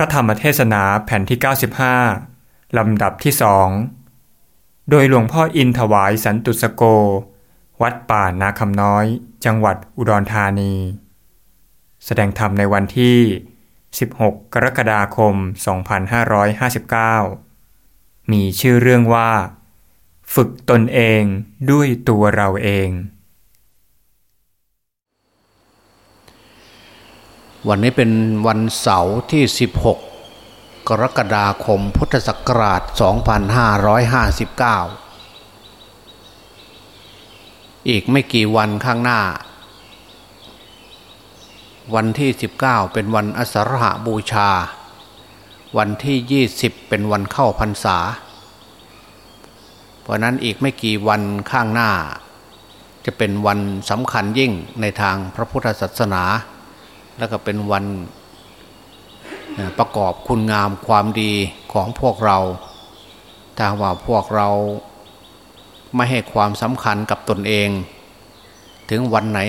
ระธรรมเทศนาแผ่นที่ 95 ลำดับที่สองโดยหลวงพ่ออินถวายสันตุสโก วัดป่านาคำน้อย จังหวัดอุดรธานี แสดงธรรมในวันที่ 16 กรกฎาคม 2559 มีชื่อเรื่องว่า ฝึกตนเองด้วยตัวเราเอง วันนี้เป็นวันเสาร์ที่ 16 กรกฎาคมพุทธศักราช 2559 อีกไม่กี่วันข้างหน้า วันที่ 19 เป็นวันอสรหบูชา วันที่ 20 เป็นวันเข้าพรรษา เพราะนั้นอีกไม่กี่วันข้างหน้า จะเป็นวันสำคัญยิ่งในทางพระพุทธศาสนา แล้วก็เป็นวันประกอบคุณงามความดีของพวกเรา ถ้าว่าพวกเราไม่ให้ความสำคัญกับตนเอง ถึงวันไหน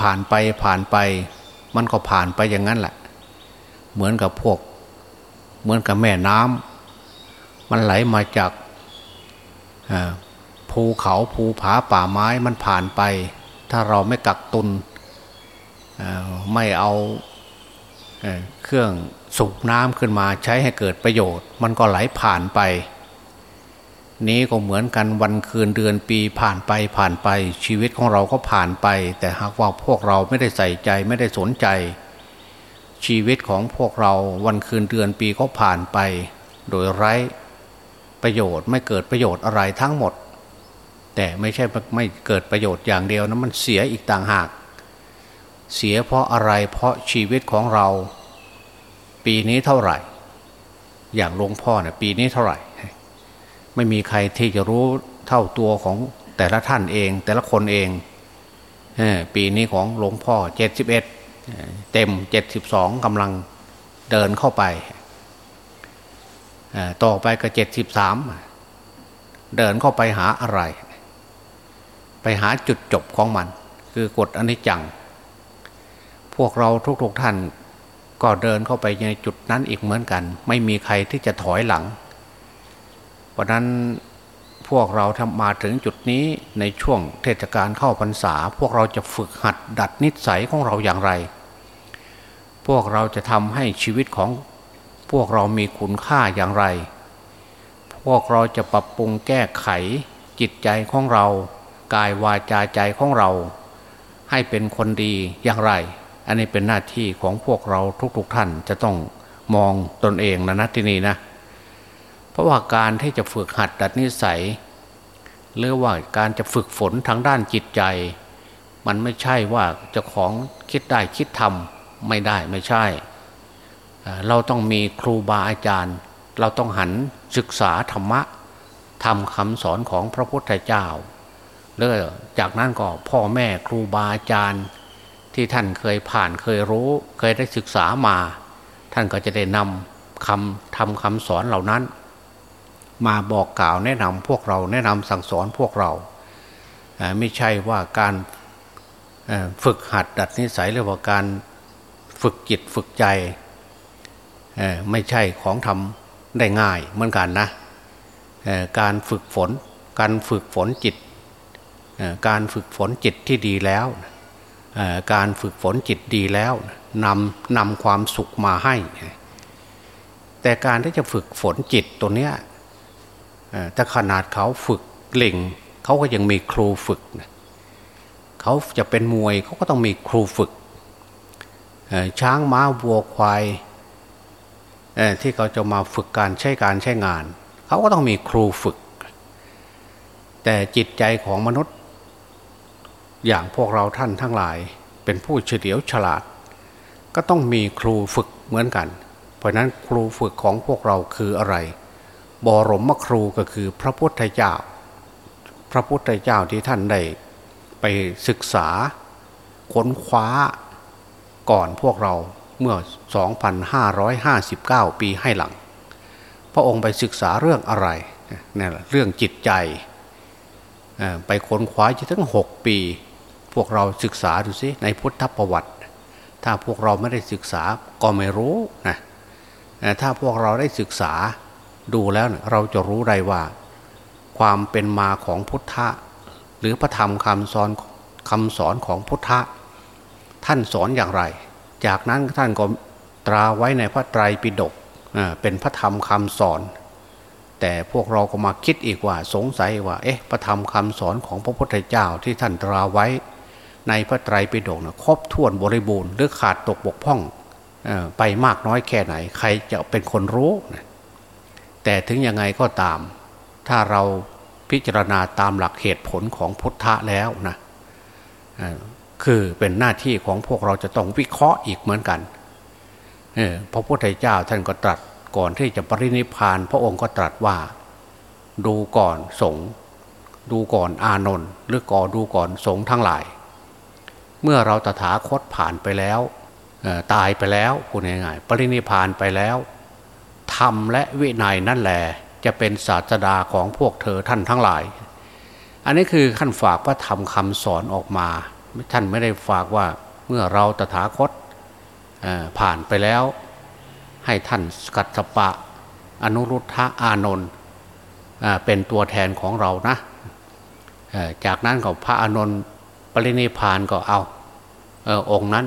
ผ่านไปผ่านไป มันก็ผ่านไปอย่างนั้นแหละ เหมือนกับพวก เหมือนกับแม่น้ำมันไหลมาจากภูเขาภูผาป่าไม้มันผ่านไป ถ้าเราไม่กักตุน ไม่เอาเครื่องสูบน้ำขึ้นมาใช้ให้เกิดประโยชน์ มันก็ไหลผ่านไป นี้ก็เหมือนกันวันคืนเดือนปีผ่านไปผ่านไปชีวิตของเราก็ผ่านไป แต่หากว่าพวกเราไม่ได้ใส่ใจไม่ได้สนใจ ชีวิตของพวกเราวันคืนเดือนปีก็ผ่านไป โดยไร้ประโยชน์ไม่เกิดประโยชน์อะไรทั้งหมด แต่ไม่ใช่ไม่เกิดประโยชน์อย่างเดียวนะมันเสียอีกต่างหาก เสียเพราะอะไรเพราะชีวิตของเรา ปีนี้เท่าไหร่ อย่างหลวงพ่อเนี่ยปีนี้เท่าไหร่ ไม่มีใครที่จะรู้เท่าตัวของแต่ละท่านเอง แต่ละคนเองปีนี้ของหลวงพ่อเจ็ดสิบเอ็ดเต็มเจ็ดสิบสองกำลังเดินเข้าไปต่อไปก็เจ็ดสิบสามเดินเข้าไปหาอะไร ไปหาจุดจบของมัน คือกฎอนิจจัง พวกเราทุกๆทท่าน ก็เดินเข้าไปในจุดนั้นอีกเหมือนกัน ไม่มีใครที่จะถอยหลัง เพราะนั้นพวกเราทำมาถึงจุดนี้ในช่วงเทศกาลเข้าพรรษา พวกเราจะฝึกหัดดัดนิสัยของเราอย่างไร พวกเราจะทำให้ชีวิตของพวกเรามีคุณค่าอย่างไร พวกเราจะปรับปรุงแก้ไขจิตใจของเรา กายวาจาใจของเรา ให้เป็นคนดีอย่างไร อันนี้เป็นหน้าที่ของพวกเราทุกๆทท่านจะต้องมองตนเองนะนะที่นี่นะเพราะว่าการที่จะฝึกหัดดัดนิสัยหรือว่าการจะฝึกฝนทางด้านจิตใจ มันไม่ใช่ว่าจะของคิดได้คิดทำไม่ได้ไม่ใช่ เราต้องมีครูบาอาจารย์ เราต้องหันศึกษาธรรมะทำคำสอนของพระพุทธเจ้าแล้วจากนั้นก็พ่อแม่ครูบาอาจารย์ ที่ท่านเคยผ่านเคยรู้ เคยได้ศึกษามา ท่านก็จะได้นำคำทำคำสอนเหล่านั้น มาบอกกล่าวแนะนำพวกเราแนะนำสั่งสอนพวกเรา ไม่ใช่ว่าการฝึกหัดดัดนิสัยหรือว่าการฝึกจิตฝึกใจไม่ใช่ของทำได้ง่ายเหมือนกันนะการฝึกฝน การฝึกฝนจิต การฝึกฝนจิตที่ดีแล้ว การฝึกฝนจิตดีแล้วนำนำความสุขมาให้ แต่การที่จะฝึกฝนจิตตัวเนี้ยถ้าขนาดเขาฝึกเล่งเขาก็ยังมีครูฝึกเขาจะเป็นมวยเขาก็ต้องมีครูฝึกช้างม้าวัวควายที่เขาจะมาฝึกการใช้การใช้งาน เขาก็ต้องมีครูฝึก แต่จิตใจของมนุษย์ อย่างพวกเราท่านทั้งหลาย เป็นผู้เฉลียวฉลาด ก็ต้องมีครูฝึกเหมือนกัน เพราะนั้นครูฝึกของพวกเราคืออะไร บรมครูก็คือพระพุทธเจ้า พระพุทธเจ้าที่ท่านได้ไปศึกษาค้นคว้าก่อนพวกเราเมื่อ 2,559 ปีให้หลัง พระองค์ไปศึกษาเรื่องอะไรนี่แหละเรื่องจิตใจ ไปค้นคว้าถึงหกปี พวกเราศึกษาดูสิในพุทธประวัติ ถ้าพวกเราไม่ได้ศึกษาก็ไม่รู้นะถ้าพวกเราได้ศึกษาดูแล้วเราจะรู้ได้ว่า ความเป็นมาของพุทธะหรือพระธรรมคำสอนคำสอนของพุทธะท่านสอนอย่างไร จากนั้นท่านก็ตราไว้ในพระไตรปิฎกเป็นพระธรรมคำสอน แต่พวกเราก็มาคิดอีกว่าสงสัยว่า เอ๊ะพระธรรมคำสอนของพระพุทธเจ้าที่ท่านตราไว้ ในพระไตรปิฎกนะครบถ้วนบริบูรณ์หรือขาดตกบกพร่องไปมากน้อยแค่ไหน ใครจะเป็นคนรู้นะแต่ถึงยังไงก็ตาม ถ้าเราพิจารณาตามหลักเหตุผลของพุทธะแล้วนะคือเป็นหน้าที่ของพวกเราจะต้องวิเคราะห์อีกเหมือนกันพระพุทธเจ้าท่านก็ตรัสก่อนที่จะปรินิพาน พระองค์ก็ตรัสว่า ดูก่อนสงดูก่อนอานนท์หรือก่อดูก่อนสงทั้งหลาย เมื่อเราตถาคตผ่านไปแล้วตายไปแล้วพูดง่ายๆปรินิพานไปแล้วธรรมและวินัยนั่นแหละจะเป็นศาสดาของพวกเธอท่านทั้งหลาย อันนี้คือขั้นฝากพระธรรมคำสอนออกมา ท่านไม่ได้ฝากว่าเมื่อเราตถาคตผ่านไปแล้ว ให้ท่านกัตสปะ อนุรุทธะอานนท์เป็นตัวแทนของเรานะจากนั้นก็พระอานนท์ ปรินิพานก็เอาองค์นั้น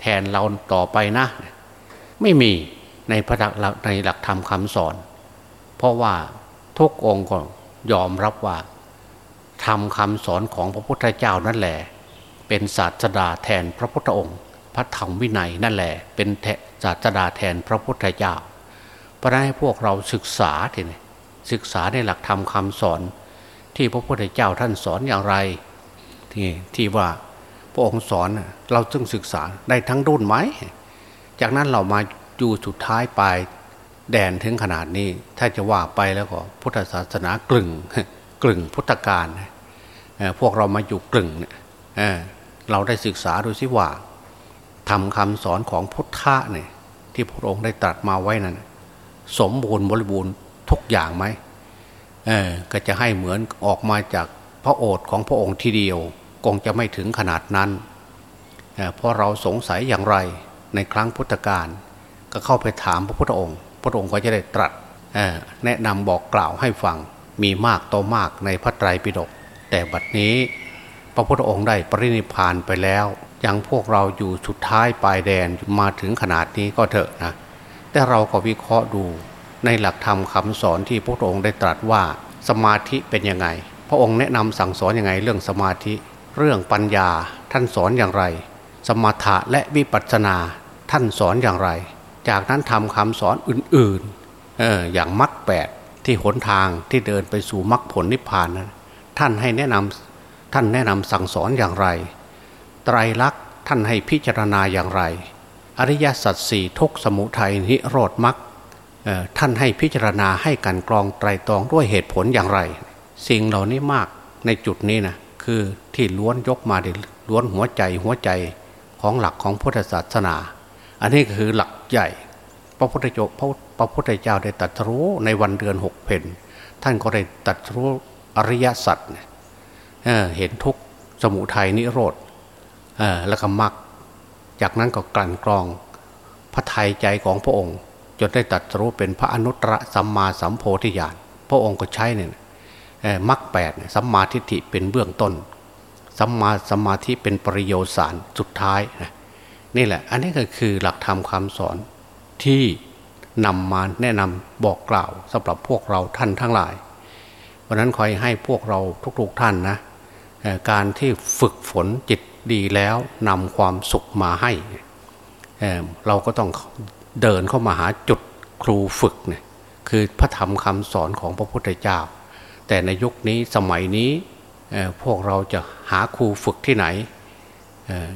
แทนเราต่อไปนะ ไม่มีในพระในหลักธรรมคำสอน เพราะว่าทุกองค์ก็ยอมรับว่าทำคำสอนของพระพุทธเจ้านั่นแหละ เป็นศาสดาแทนพระพุทธองค์ พระธรรมวินัยนั่นแหละ เป็นศาสดาแทนพระพุทธเจ้า เพราะนั้นให้พวกเราศึกษาทีนี้ศึกษาในหลักธรรมคำสอน ที่พระพุทธเจ้าท่านสอนอย่างไร ที่ที่ว่าพระองค์สอนเราจึงศึกษาได้ทั้งรุ่นไหม จากนั้นเรามาอยู่สุดท้ายปลายแดนถึงขนาดนี้ ถ้าจะว่าไปแล้วก็พุทธศาสนากลึงกลึงพุทธการพวกเรามาอยู่กลึงเราได้ศึกษาดูสิว่าทำคำสอนของพุทธะเนี่ยที่พระองค์ได้ตรัสมาไว้นั้นสมบูรณ์บริบูรณ์ทุกอย่างไหมก็จะให้เหมือนออกมาจากพระโอษฐ์ของพระองค์ทีเดียว คงจะไม่ถึงขนาดนั้น เพราะเราสงสัยอย่างไรในครั้งพุทธกาลก็เข้าไปถามพระพุทธองค์ พระองค์ก็จะได้ตรัสแนะนำบอกกล่าวให้ฟังมีมากโตมากในพระไตรปิฎกแต่บัดนี้ พระพุทธองค์ได้ปรินิพานไปแล้วยังพวกเราอยู่สุดท้ายปลายแดนมาถึงขนาดนี้ก็เถอะนะแต่เราก็วิเคราะห์ดูในหลักธรรมคำสอนที่พระองค์ได้ตรัสว่าสมาธิเป็นยังไง พระองค์แนะนำสั่งสอนยังไงเรื่องสมาธิ เรื่องปัญญาท่านสอนอย่างไร สมถะและวิปัสสนาท่านสอนอย่างไร จากนั้นทำคำสอนอื่นๆอออย่างมรรคแปดที่หนทางที่เดินไปสู่มรรคผลนิพพานนั้นท่านให้แนะนำท่านแนะนำสั่งสอนอย่างไร ไตรลักษณ์ท่านให้พิจารณาอย่างไร อริยสัจสี่ทุกสมุทัยนิโรธมรรคท่านให้พิจารณาให้กันกรองไตรตรองด้วยเหตุผลอย่างไร สิ่งเหล่านี้มากในจุดนี้นะ คือที่ล้วนยกมาดิล้วนหัวใจหัวใจของหลักของพุทธศาสนา อันนี้คือหลักใหญ่ พระพุทธเจ้าพระพุทธเจ้าได้ตรัสรู้ในวันเดือนหกเพนท่านก็ได้ตรัสรู้อริยสัจเเห็นทุกสมุทัยนิโรธแล้วก็มรรคจากนั้นก็กลั่นกรองพระไทยใจของพระองค์ จนได้ตรัสรู้เป็นพระอนุตตรสัมมาสัมโพธิญาณพระองค์ก็ใช้เนี่ย มรรคแปดสัมมาทิฏฐิเป็นเบื้องต้นสัมมาสมาธิเป็นปริโยสารสุดท้ายนะนี่แหละ อันนี้ก็คือหลักธรรมคำสอนที่นำมาแนะนำบอกกล่าวสำหรับพวกเราท่านทั้งหลายเพราะนั้นคอยให้พวกเราทุกๆท่านนะการที่ฝึกฝนจิตดีแล้วนำความสุขมาให้เเราก็ต้องเดินเข้ามาหาจุดครูฝึกเนี่ยคือพระธรรมคำสอนของพระพุทธเจ้า แต่ในยุคนี้สมัยนี้พวกเราจะหาครูฝึกที่ไหน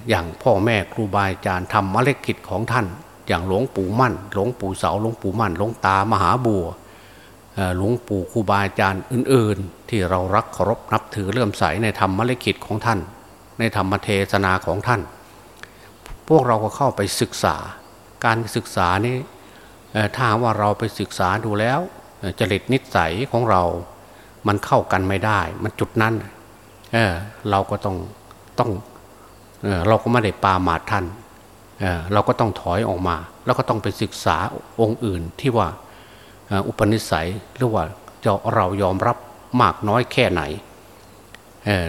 อย่างพ่อแม่ครูบาอาจารย์ทำมรรคกิจของท่าน อย่างหลวงปู่มั่น หลวงปู่เสาหลวงปู่มั่นหลวงตามหาบัวหลวงปู่ครูบาอาจารย์อื่น ๆ ที่เรารักเคารพนับถือเลื่อมใสในธรรมมรรคกิจของท่าน ในธรรมเทศนาของท่าน พวกเราก็เข้าไปศึกษา การศึกษานี้ถ้าว่าเราไปศึกษาดูแล้วจริตนิสัยของเรา มันเข้ากันไม่ได้ มันจุดนั้นเออเราก็ต้องต้องเออเราก็ไม่ได้ปาหมาดท่านเราก็ต้องถอยออกมา แล้วก็ต้องไปศึกษาองค์อื่นที่ว่าอุปนิสัยหรือว่าเรายอมรับมากน้อยแค่ไหน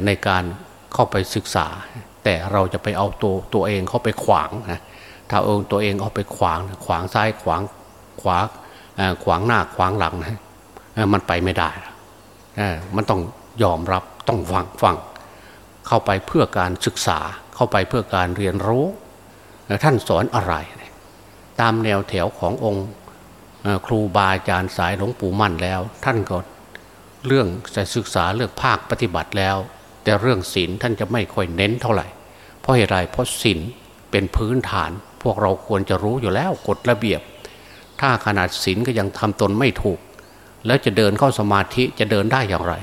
ในการเข้าไปศึกษา แต่เราจะไปเอาตัวตัวเองเข้าไปขวางนะถ้าเองตัวเองเอาไปขวางขวางซ้ายขวางขวาขวางหน้าขวางหลังนะมันไปไม่ได้ มันต้องยอมรับต้องฟังฟัง เข้าไปเพื่อการศึกษาเข้าไปเพื่อการเรียนรู้ท่านสอนอะไร ตามแนวแถวขององค์ครูบาอาจารย์สายหลวงปู่มั่นแล้ว ท่านก็เรื่องจะศึกษาเรื่องภาคปฏิบัติแล้ว แต่เรื่องศีลท่านจะไม่ค่อยเน้นเท่าไหร่ เพราะเหตุไรเพราะศีลเป็นพื้นฐาน พวกเราควรจะรู้อยู่แล้วกฎระเบียบ ถ้าขนาดศีลก็ยังทำตนไม่ถูก แล้วจะเดินเข้าสมาธิจะเดินได้อย่างไร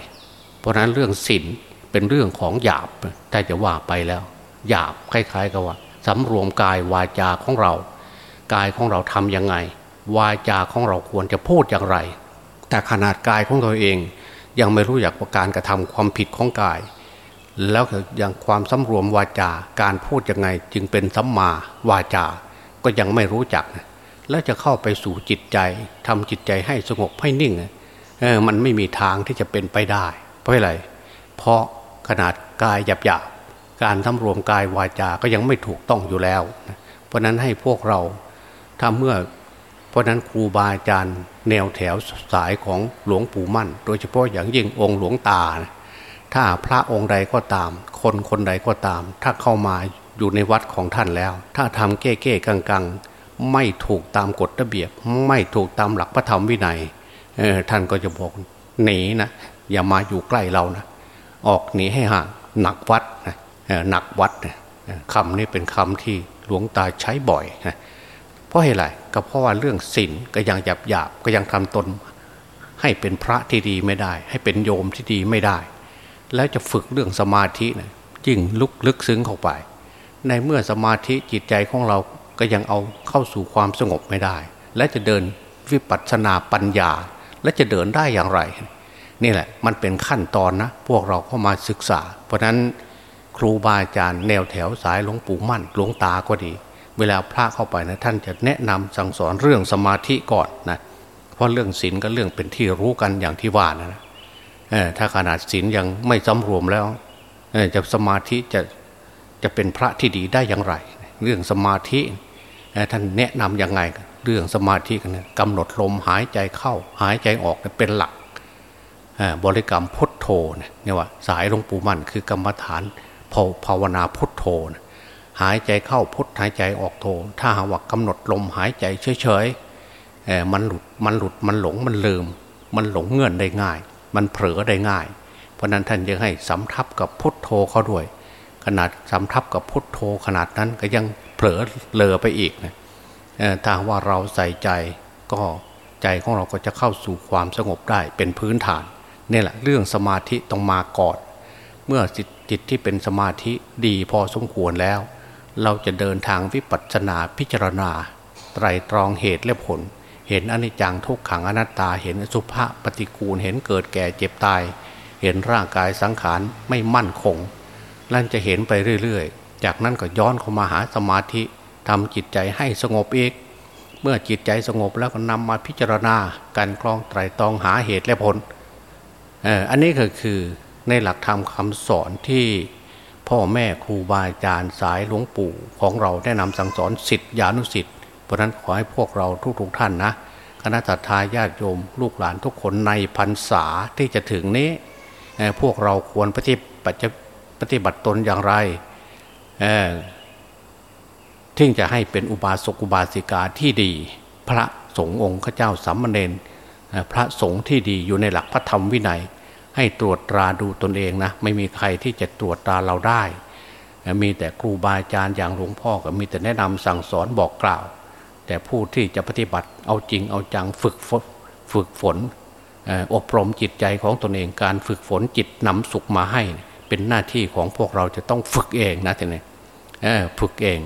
เพราะนั้นเรื่องศีลเป็นเรื่องของหยาบถ้าจะว่าไปแล้ว หยาบคล้ายๆกับว่าสำรวมกายวาจาของเรา กายของเราทำยังไง วาจาของเราควรจะพูดอย่างไร แต่ขนาดกายของตัวเอง ยังไม่รู้อยากประการกระทำความผิดของกาย แล้วอย่างความสำรวมวาจาการพูดยังไง จึงเป็นสัมมาวาจา ก็ยังไม่รู้จัก แล้วจะเข้าไปสู่จิตใจทำจิตใจให้สงบให้นิ่งเออมันไม่มีทางที่จะเป็นไปได้ เพราะอะไร เพราะขนาดกายหยาบการทำรวมกายวาจา ก็ยังไม่ถูกต้องอยู่แล้ว เพราะนั้นให้พวกเราถ้าเมื่อ เพราะนั้นครูบาอาจารย์แนวแถวสายของหลวงปู่มั่น โดยเฉพาะอย่างยิ่งองค์หลวงตา ถ้าพระองค์ใดก็ตาม คนคนใดก็ตาม ถ้าเข้ามาอยู่ในวัดของท่านแล้ว ถ้าทำเก้เก้กังกัง ไม่ถูกตามกฎระเบียบ ไม่ถูกตามหลักพระธรรมวินัยท่านก็จะบอกหนีนะอย่ามาอยู่ใกล้เรานะออกหนีให้ห่างหนักวัดนะหนักวัดคำนี้เป็นคำที่หลวงตาใช้บ่อยนะเพราะเหตุไรก็เพราะว่าเรื่องศีลก็ยังหยาบหยาบก็ยังทำตน ให้เป็นพระที่ดีไม่ได้ ให้เป็นโยมที่ดีไม่ได้ แล้วจะฝึกเรื่องสมาธินะยิ่งลุกลึกซึ้งเข้าไป ในเมื่อสมาธิจิตใจของเรา ก็ยังเอาเข้าสู่ความสงบไม่ได้ และจะเดินวิปัสสนาปัญญา และจะเดินได้อย่างไร นี่แหละมันเป็นขั้นตอนนะ พวกเราเข้ามาศึกษา เพราะนั้นครูบาอาจารย์แนวแถวสายหลวงปู่มั่นหลวงตาก็ดี เวลาพระเข้าไปนะท่านจะแนะนำสั่งสอนเรื่องสมาธิก่อนนะเพราะเรื่องศีลก็เรื่องเป็นที่รู้กันอย่างที่ว่านะถ้าขนาดศีลยังไม่สำรวมแล้วจะสมาธิจะจะเป็นพระที่ดีได้อย่างไร เรื่องสมาธิท่านแนะนํำยังไงเรื่องสมาธิกันกำหนดลมหายใจเข้า หายใจออกเป็นหลักบริกรรมพุทโธเนี่ยว่า สายหลวงปู่มั่นคือกรรมฐานภาวนาพุทโธหายใจเข้าพุทหายใจออกโธถ้าหาว่ากำหนดลมหายใจเฉยๆมันหลุดมันหลุดมันหลงมันลืม มันหลงเงื่อนได้ง่าย มันเผลอได้ง่าย เพราะนั้นท่านยังให้สำทับกับพุทโธเขาด้วย ขนาดสำทับกับพุทโธขนาดนั้นก็ยังเผลอเลอไปอีกนะถ้าว่าเราใส่ใจก็ใจของเราก็จะเข้าสู่ความสงบได้เป็นพื้นฐานนี่แหละเรื่องสมาธิต้องมาก่อนเมื่อจิตจิตที่เป็นสมาธิดีพอสมควรแล้ว เราจะเดินทางวิปัสสนาพิจารณา ไตรตรองเหตุและผล เห็นอนิจจังทุกขังอนัตตาเห็นสุภาพปฏิกูลเห็นเกิดแก่เจ็บตาย เห็นร่างกายสังขารไม่มั่นคง นั่นจะเห็นไปเรื่อยๆ จากนั้นก็ย้อนเข้ามาหาสมาธิทำจิตใจให้สงบอีก เมื่อจิตใจสงบแล้วก็นำมาพิจารณาการคลองไตรตองหาเหตุและผลอันนี้ก็คือในหลักธรรมคำสอนที่พ่อแม่ครูบาอาจารย์สายหลวงปู่ของเราแนะนำสั่งสอนสิทธิานุสิทธิ์เพราะนั้นขอให้พวกเราทุกๆทท่านนะคณะทาญาติโยมลูกหลานทุกคนในพรรษาที่จะถึงนี้ พวกเราควรปฏิบัติ ฏิบัติตนอย่างไรที่จะให้เป็นอุบาสกอุบาสิกาที่ดี พระสงฆ์องค์ข้าเจ้าสัมเนนพระสงฆ์ที่ดีอยู่ในหลักพระธรรมวินัย ให้ตรวจตราดูตนเองนะ ไม่มีใครที่จะตรวจตราเราได้ มีแต่ครูบาอาจารย์อย่างหลวงพ่อก็มีแต่แนะนำสั่งสอนบอกกล่าว แต่ผู้ที่จะปฏิบัติเอาจริงเอาจังฝึกฝึกฝนอบรมจิตใจของตนเองการฝึกฝนจิตนำสุขมาให้ เป็นหน้าที่ของพวกเราจะต้องฝึกเองนะทีนี้ฝึกเอง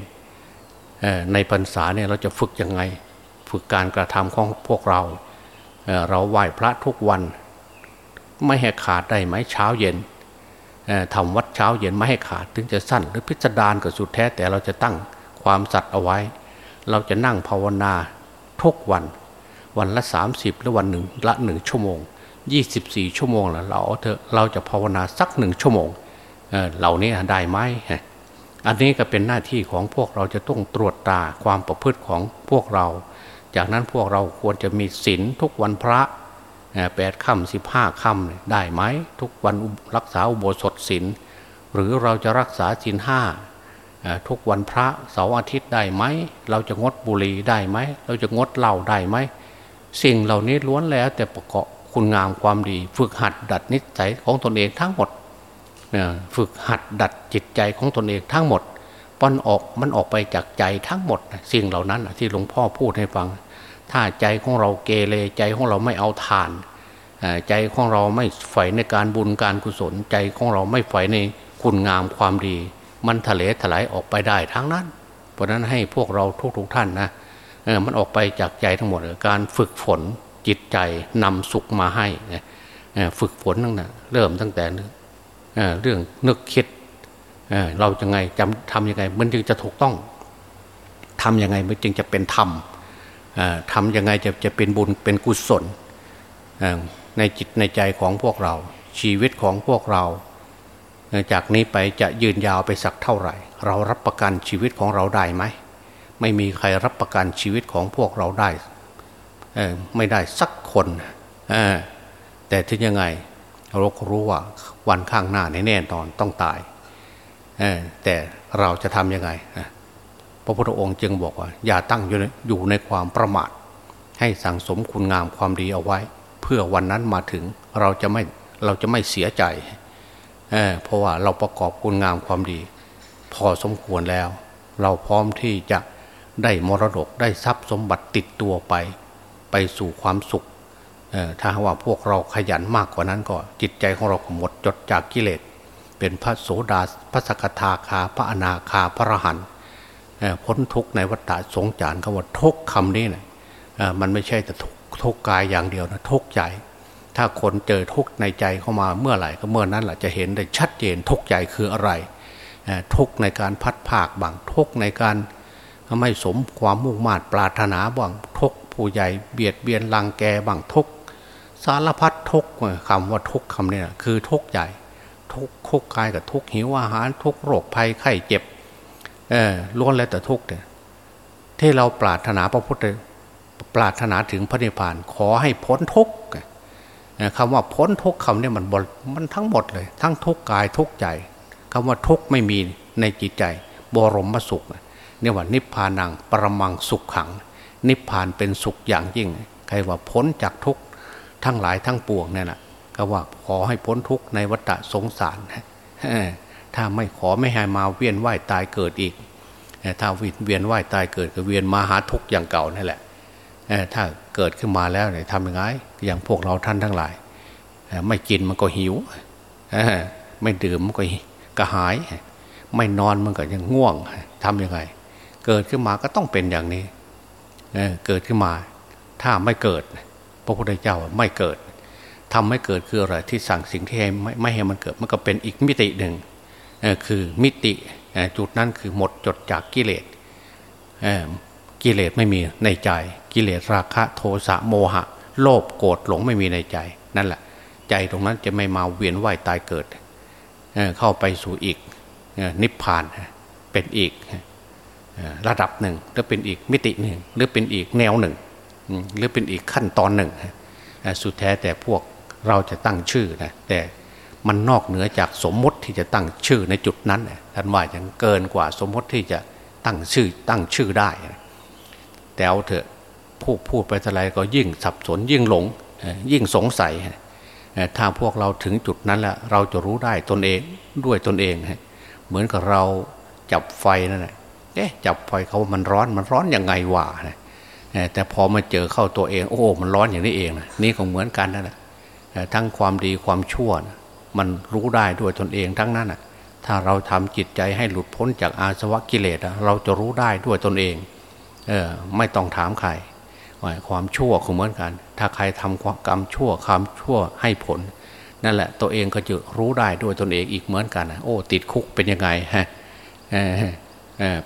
ในพรรษาเนี่ยเราจะฝึกยังไง ฝึกการกระทำของพวกเราเราไหว้พระทุกวัน ไม่ให้ขาดได้ไหมเช้าเย็นทำวัดเช้าเย็นไม่ให้ขาดถึงจะสั้น หรือพิสดารก็สุดแท้แต่เราจะตั้งควความสัตย์เอาไว้ เราจะนั่งภาวนาทุกวัน วันละ 30 หรือวันหนึ่งละหนึ่งชั่วโมง 24 ชั่วโมงแล้วเราเถอะเราจะภาวนาสักหนึ่งชั่วโมงเเหล่านี้ได้ไหมอันนี้ก็เป็นหน้าที่ของพวกเราจะต้องตรวจตาความประพฤติของพวกเรา จากนั้นพวกเราควรจะมีศีลทุกวันพระแปดค่ำสิบห้าค่ำได้ไหม ทุกวันรักษาอุโบสถศีลหรือเราจะรักษาศีลห้าทุกวันพระเสาร์อาทิตย์ได้ไหม เราจะงดบุหรี่ได้ไหม เราจะงดเหล้าได้ไหม สิ่งเหล่านี้ล้วนแล้วแต่ประกอบ คุณงามความดี ฝึกหัดดัดนิสัยของตนเองทั้งหมดฝึกหัดดัดจิตใจของตนเองทั้งหมดปอนออกมันออกไปจากใจทั้งหมดสิ่งเหล่านั้นที่หลวงพ่อพูดให้ฟัง ถ้าใจของเราเกเรใจของเราไม่เอาทานใจของเราไม่ใฝ่ในการบุญการกุศลใจของเราไม่ใฝ่ในคุณงามความดี มันทะเลถลายออกไปได้ทั้งนั้น เพราะนั้นให้พวกเราทุกๆทท่านนะมันออกไปจากใจทั้งหมดการฝึกฝน จิตใจนำสุขมาให้ฝึกฝนตั้งแต่เริ่มตั้งแต่เรื่องนึกคิดเราจะไงจำทำยังไง มันจึงจะถูกต้องทำยังไงมันจึงจะเป็นธรรมทำยังไงจะจะเป็นบุญเป็นกุศลในจิตในใจของพวกเรา ชีวิตของพวกเรา จากนี้ไปจะยืนยาวไปสักเท่าไหร่ เรารับประกันชีวิตของเราได้ไหมไม่มีใครรับประกันชีวิตของพวกเราได้ ไม่ได้สักคนแต่ถึงยังไงเราก็รู้ว่าวันข้างหน้าแน่นอนต้องตายแต่เราจะทำยังไงพระพุทธองค์จึงบอกว่า อย่าตั้งอยู่ในความประมาท ให้สั่งสมคุณงามความดีเอาไว้ เพื่อวันนั้นมาถึงเราจะไม่เราจะไม่เสียใจเเพราะว่าเราประกอบคุณงามความดี พอสมควรแล้ว เราพร้อมที่จะได้มรดกได้ทรัพย์สมบัติติดตัวไป ไปสู่ความสุขถ้าว่าพวกเราขยันมากกว่านั้นก็จิตใจของเราหมดจดจากกิเลส เป็นพระโสดาพระสกทาคา พระอนาคาพระรหันพ้นทุกในวัฏฏะสงจารคำว่าทุกคำนี้นะมันไม่ใช่แต่ทุกทุกกายอย่างเดียวนะทุกใจ ถ้าคนเจอทุกในใจเข้ามาเมื่อไหร่ก็เมื่อนั้นแหละจะเห็นได้ชัดเจนทุกใจคืออะไร ทุกในการพัดภาคบางทุกในการไม่สมความมุ่งมา่ปรารถนาบางทุก ผู้ใหญ่เบียดเบียนลังแกบางทุกสารพัดทุกคำว่าทุกคำเนี้คือทุกใหญ่ ทุกทุกกายกับทุกหิวอาหารทุกโรคภัยไข้เจ็บเออล้วนแล้วแต่ทุกเนี่ยที่เราปรารถนาพระพุทธปรารถนาถึงพระนิพพาน ขอให้พ้นทุกคำว่าพ้นทุกคำเนี่ยมันบมันทั้งหมดเลย ทั้งทุกกายทุกใจคำว่าทุกไม่มีในจิตใจ บรมสุขเนี่ยว่านิพพานัง ปรมังสุขขัง นิพพานเป็นสุขอย่างยิ่ง ใครว่าพ้นจากทุกทั้งหลายทั้งปวงเนี่ยนะก็ว่าขอให้พ้นทุกข์ในวัฏสงสารถ้าไม่ขอไม่ให้มาเวียนว่ายตายเกิดอีกถ้าเวียนว่ายตายเกิดก็เวียนมาหาทุกข์อย่างเก่านั่นแหละถ้าเกิดขึ้นมาแล้วเนี่ยทำยังไงอย่างพวกเราท่านทั้งหลายไม่กินมันก็หิวไม่ดื่มมันก็กระหาย ไม่นอนมันก็ยังง่วงทำยังไง เกิดขึ้นมาก็ต้องเป็นอย่างนี้ เกิดขึ้นมา ถ้าไม่เกิด พระพุทธเจ้าไม่เกิดทำให้เกิดคืออะไรที่สั่งสิ่งที่ไม่ไม่ให้มันเกิดมันก็เป็นอีกมิติหนึ่งคือมิติจุดนั้นคือหมดจดจากกิเลสกิเลสไม่มีในใจ กิเลสราคะโทสะโมหะ โลภโกรธหลงไม่มีในใจ นั่นแหละ ใจตรงนั้นจะไม่มาเวียนว่ายตายเกิดเข้าไปสู่อีกนิพพานเป็นอีก ระดับหนึ่งหรือเป็นอีกมิติหนึ่งหรือเป็นอีกแนวหนึ่งหรือเป็นอีกขั้นตอนหนึ่งสุดแท้แต่พวกเราจะตั้งชื่อนะแต่มันนอกเหนือจากสมมติที่จะตั้งชื่อในจุดนั้นท่านว่ายังเกินกว่าสมมติที่จะตั้งชื่อตั้งชื่อได้ แต่เอาเถอะพูดพูดไปเท่าไรก็ยิ่งสับสนยิ่งหลงยิ่งสงสัยถ้าพวกเราถึงจุดนั้นแล้วเราจะรู้ได้ตนเองด้วยตนเอง เหมือนกับเราจับไฟนั่นแหละ เอ๊ะจับไฟเขามันร้อนมันร้อนยังไงวะแต่พอมาเจอเข้าตัวเอง โอ้มันร้อนอย่างนี้เองนะนี่ก็เหมือนกันนั่นแหละทั้งความดีความชั่วนะมันรู้ได้ด้วยตนเองทั้งนั้นนะถ้าเราทำจิตใจให้หลุดพ้นจากอาสวะกิเลสเราจะรู้ได้ด้วยตนเองเออไม่ต้องถามใครความชั่วก็เหมือนกัน ถ้าใครทำความกรรมชั่วความชั่วให้ผล นั่นแหละตัวเองก็จะรู้ได้ด้วยตนเองอีกเหมือนกันโอ้ ติดคุกเป็นยังไงฮะ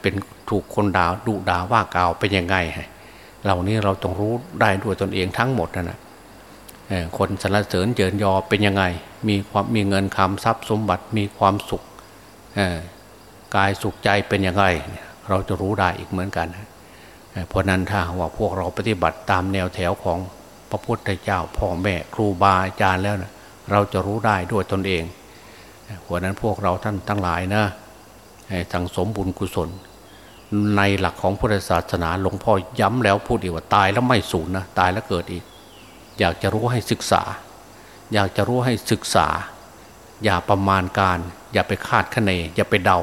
เป็นถูกคนด่าดุด่าว่ากล่าวเป็นยังไงเหล่านี้เราต้องรู้ได้ด้วยตนเองทั้งหมดนะนะคนสรรเสริญเจิญยอเป็นยังไง มีความมีเงินคำทรัพย์สมบัติมีความสุขกายสุขใจเป็นยังไง เราจะรู้ได้อีกเหมือนกันเพราะนั้นถ้าว่าพวกเราปฏิบัติตามแนวแถวของพระพุทธเจ้าพ่อแม่ครูบาอาจารย์แล้วนะเราจะรู้ได้ด้วยตนเองเพราะนั้นพวกเราท่านทั้งหลายนะ ทางสมบุญกุศล ในหลักของพุทธศาสนาหลวงพ่อย้ำแล้วพูดอีกว่าตายแล้วไม่สูญนะตายแล้วเกิดอีก อยากจะรู้ให้ศึกษา อยากจะรู้ให้ศึกษา อย่าประมาณการ อย่าไปคาดคะเน อย่าไปเดา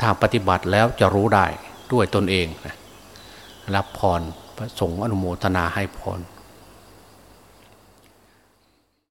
ถ้าปฏิบัติแล้วจะรู้ได้ด้วยตนเองนะรับพรพระสงฆ์อนุโมทนาให้พร